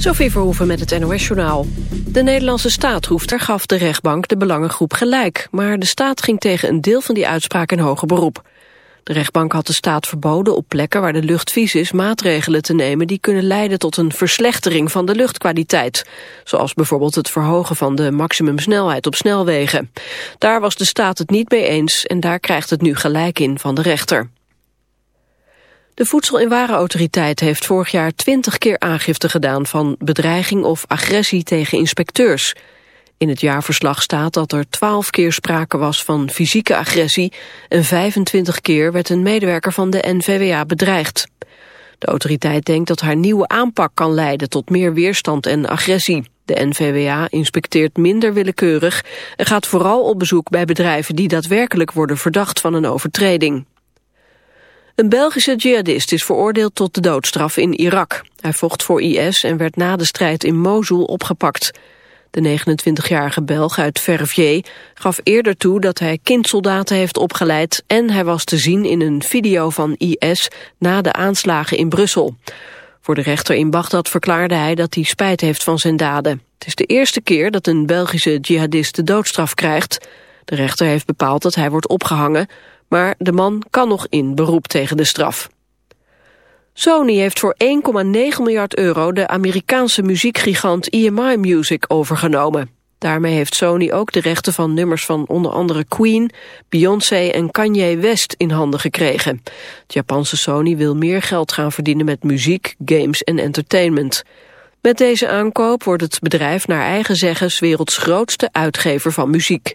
Sophie Verhoeven met het NOS-journaal. De Nederlandse staatroefter gaf de rechtbank de belangengroep gelijk... maar de staat ging tegen een deel van die uitspraak in hoger beroep. De rechtbank had de staat verboden op plekken waar de lucht vies is... maatregelen te nemen die kunnen leiden tot een verslechtering van de luchtkwaliteit. Zoals bijvoorbeeld het verhogen van de maximumsnelheid op snelwegen. Daar was de staat het niet mee eens en daar krijgt het nu gelijk in van de rechter. De Voedsel- en heeft vorig jaar twintig keer aangifte gedaan van bedreiging of agressie tegen inspecteurs. In het jaarverslag staat dat er 12 keer sprake was van fysieke agressie en 25 keer werd een medewerker van de NVWA bedreigd. De autoriteit denkt dat haar nieuwe aanpak kan leiden tot meer weerstand en agressie. De NVWA inspecteert minder willekeurig en gaat vooral op bezoek bij bedrijven die daadwerkelijk worden verdacht van een overtreding. Een Belgische jihadist is veroordeeld tot de doodstraf in Irak. Hij vocht voor IS en werd na de strijd in Mosul opgepakt. De 29-jarige Belg uit Verviers gaf eerder toe dat hij kindsoldaten heeft opgeleid... en hij was te zien in een video van IS na de aanslagen in Brussel. Voor de rechter in Bagdad verklaarde hij dat hij spijt heeft van zijn daden. Het is de eerste keer dat een Belgische jihadist de doodstraf krijgt. De rechter heeft bepaald dat hij wordt opgehangen... maar de man kan nog in beroep tegen de straf. Sony heeft voor 1,9 miljard euro de Amerikaanse muziekgigant EMI Music overgenomen. Daarmee heeft Sony ook de rechten van nummers van onder andere Queen, Beyoncé en Kanye West in handen gekregen. Het Japanse Sony wil meer geld gaan verdienen met muziek, games en entertainment. Met deze aankoop wordt het bedrijf naar eigen zeggen werelds grootste uitgever van muziek.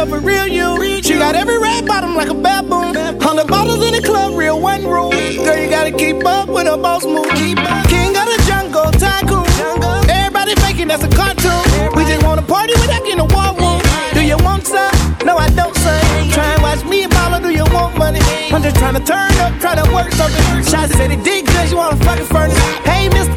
up a real you. She got every red bottom like a baboon. Hundred bottles in the club, real one rule. Girl, you gotta keep up with a boss move. King of the jungle, tycoon. Everybody faking that's a cartoon. We just wanna party without getting a war room. Do you want some? No, I don't, son. Try and watch me and Paula, do you want money? I'm just trying to turn up, try to work something. Shots said it did good, you wanna fucking furnace. Hey, mister,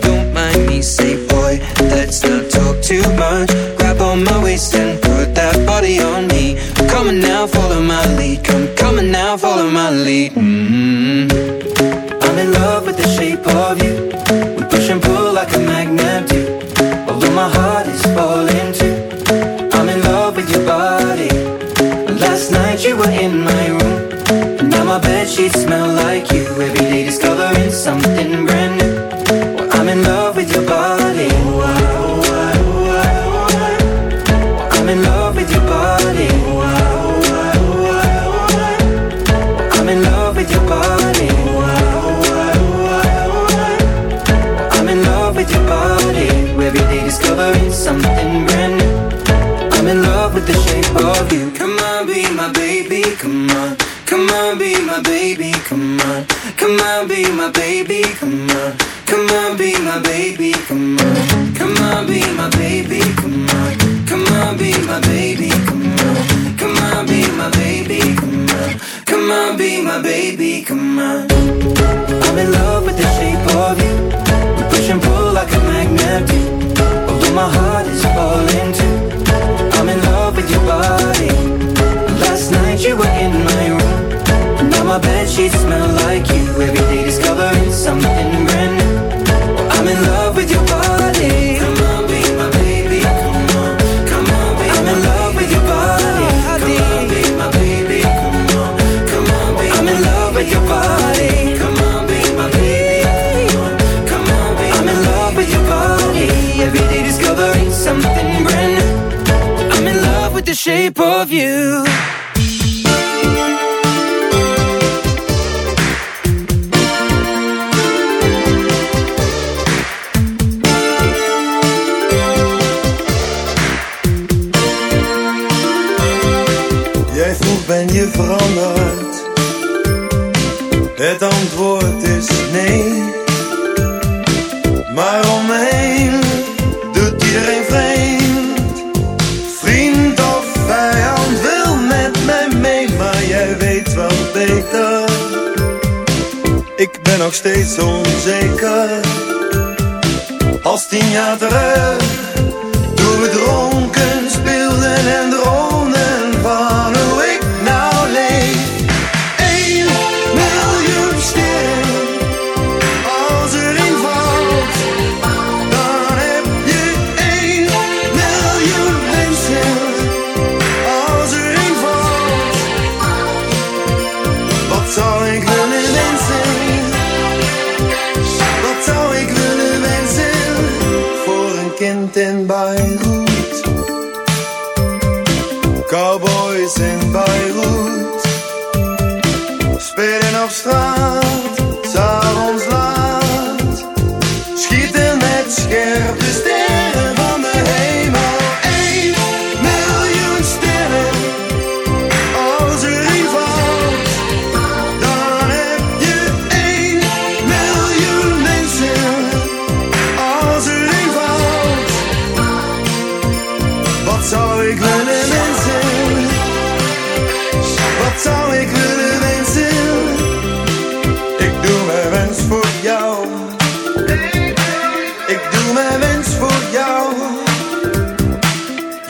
of you. Jij vroeg ben je veranderd steeds onzeker. Als tien jaar terug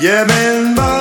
Yeah, man, bye.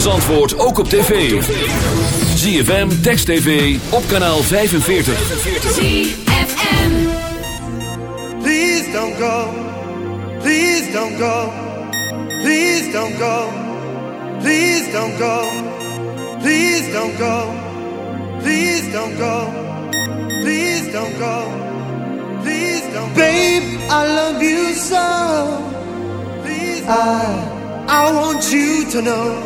van Zandvoort ook op tv. ZFM, Text TV, op kanaal 45. ZFM Please don't go, please don't go, please don't go, please don't go, please don't go, please don't go, please don't go, please don't go. Babe, I love you so. I, I want you to know.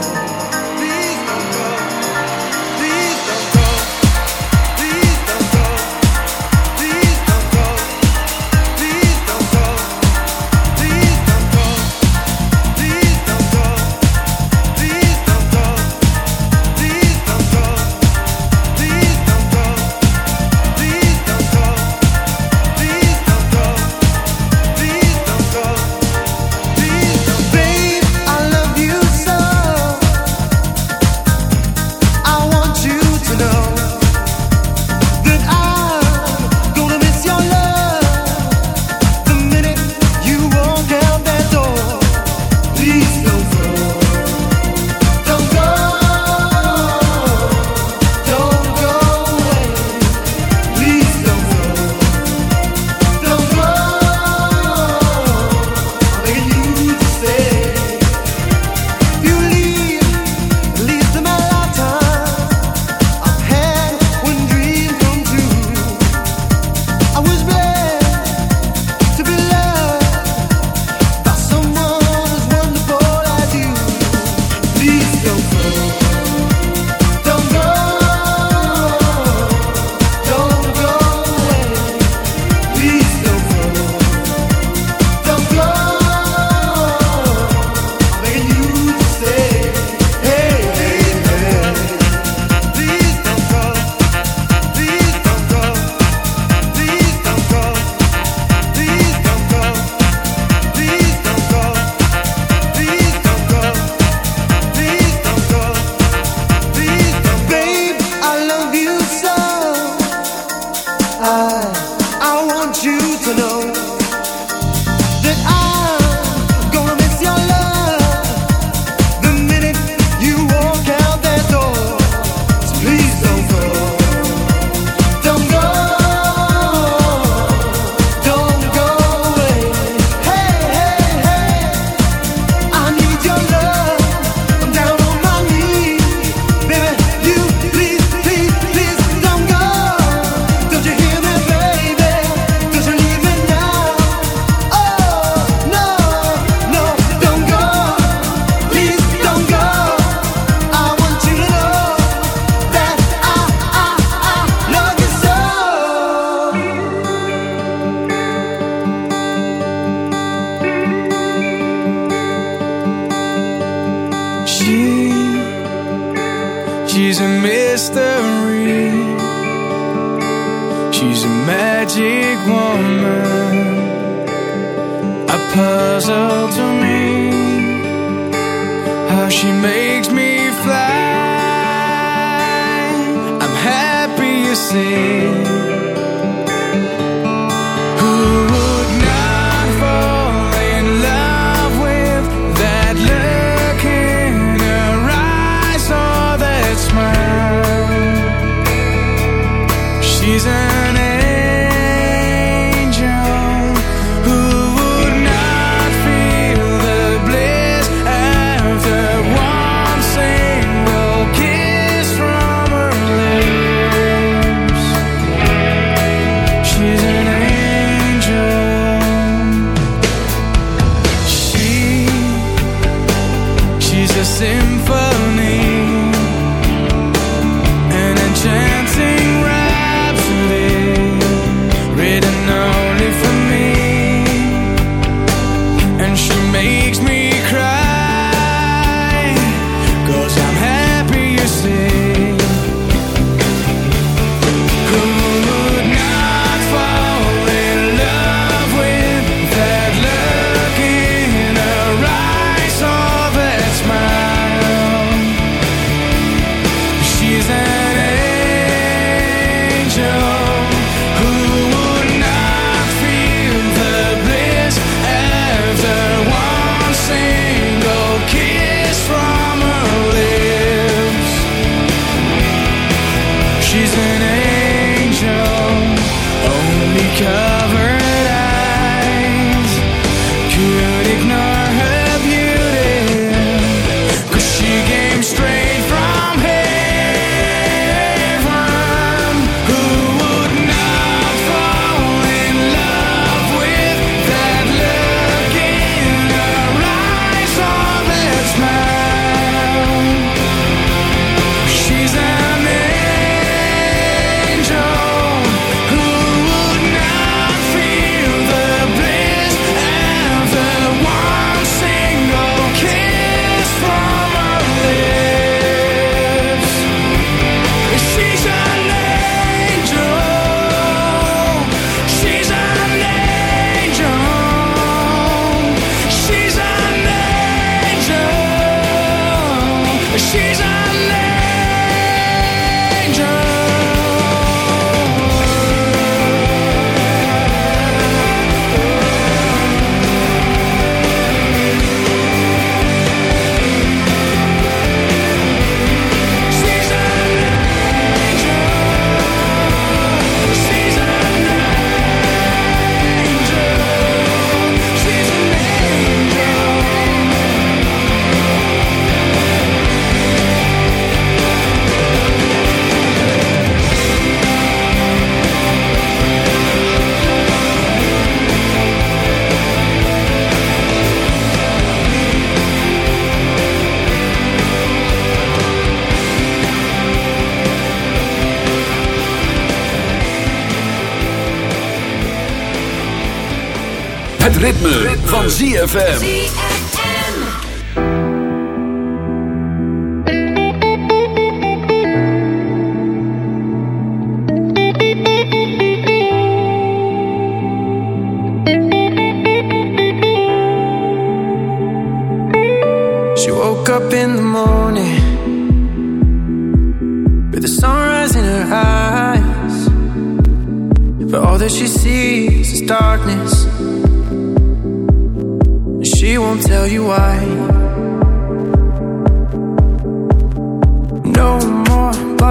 Het ritme, van ZFM.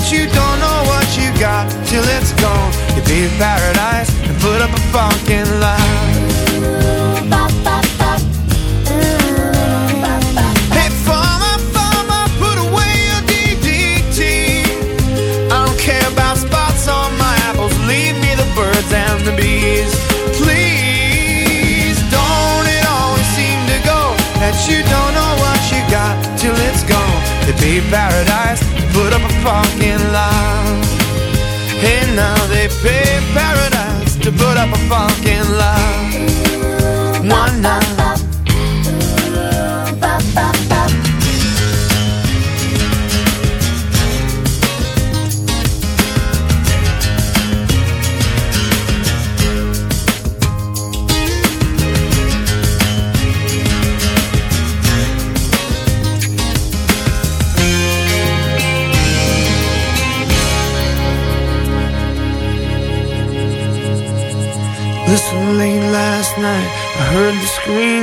That you don't know what you got till it's gone? You pay paradise and put up a fucking lie. Hey, farmer, farmer, put away your DDT. I don't care about spots on my apples. Leave me the birds and the bees. Please, don't it always seem to go that you don't know what you got till it's gone? They pay paradise, put up a fucking lie. Hey, now they pay paradise to put up a fucking lie. One night.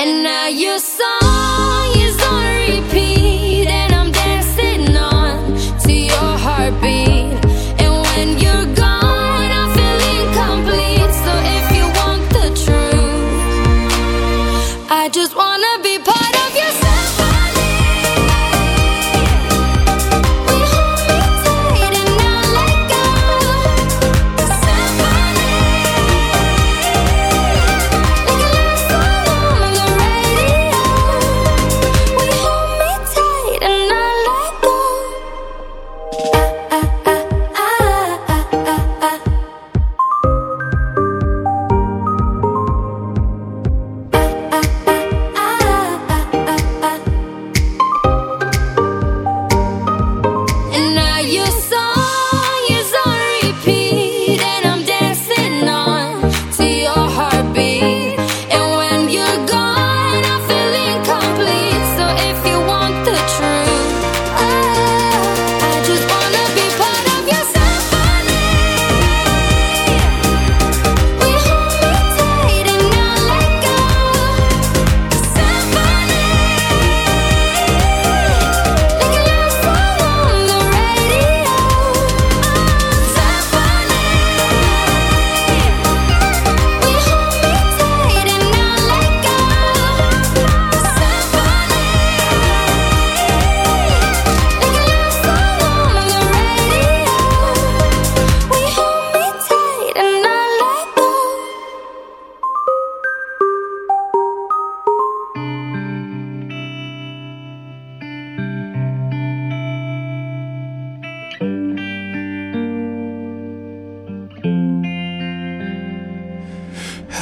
and now you're.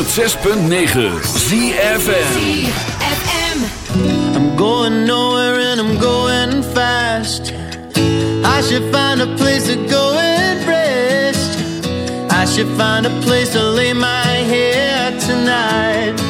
106.9 ZFM I'm going nowhere and I'm going fast. I should find a place to go and rest. I should find a place to lay my head tonight.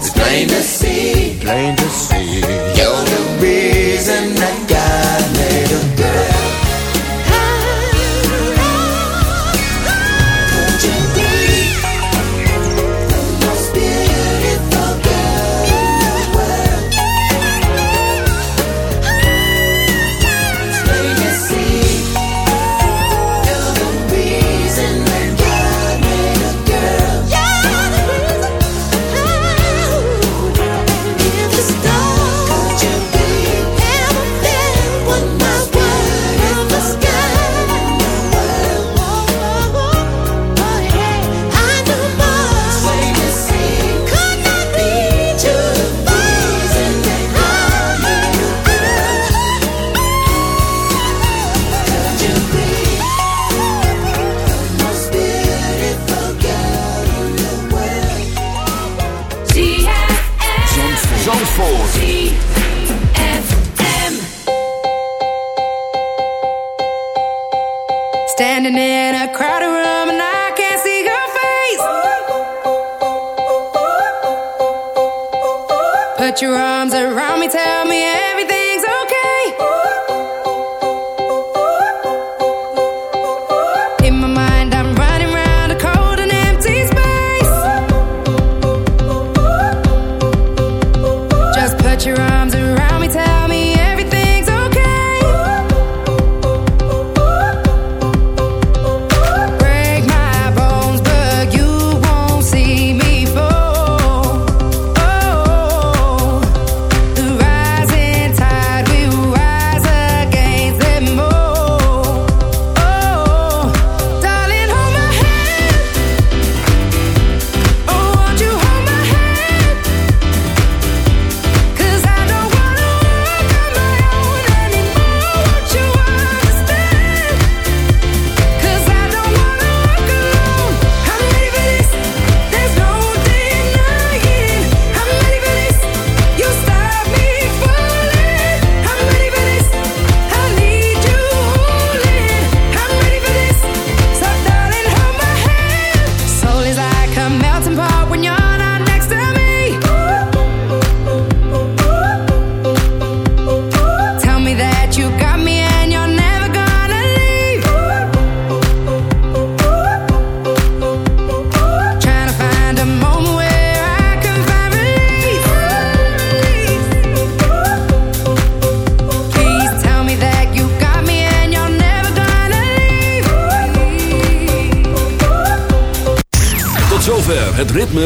plain to see, plain to see. You're the reason I got. tell me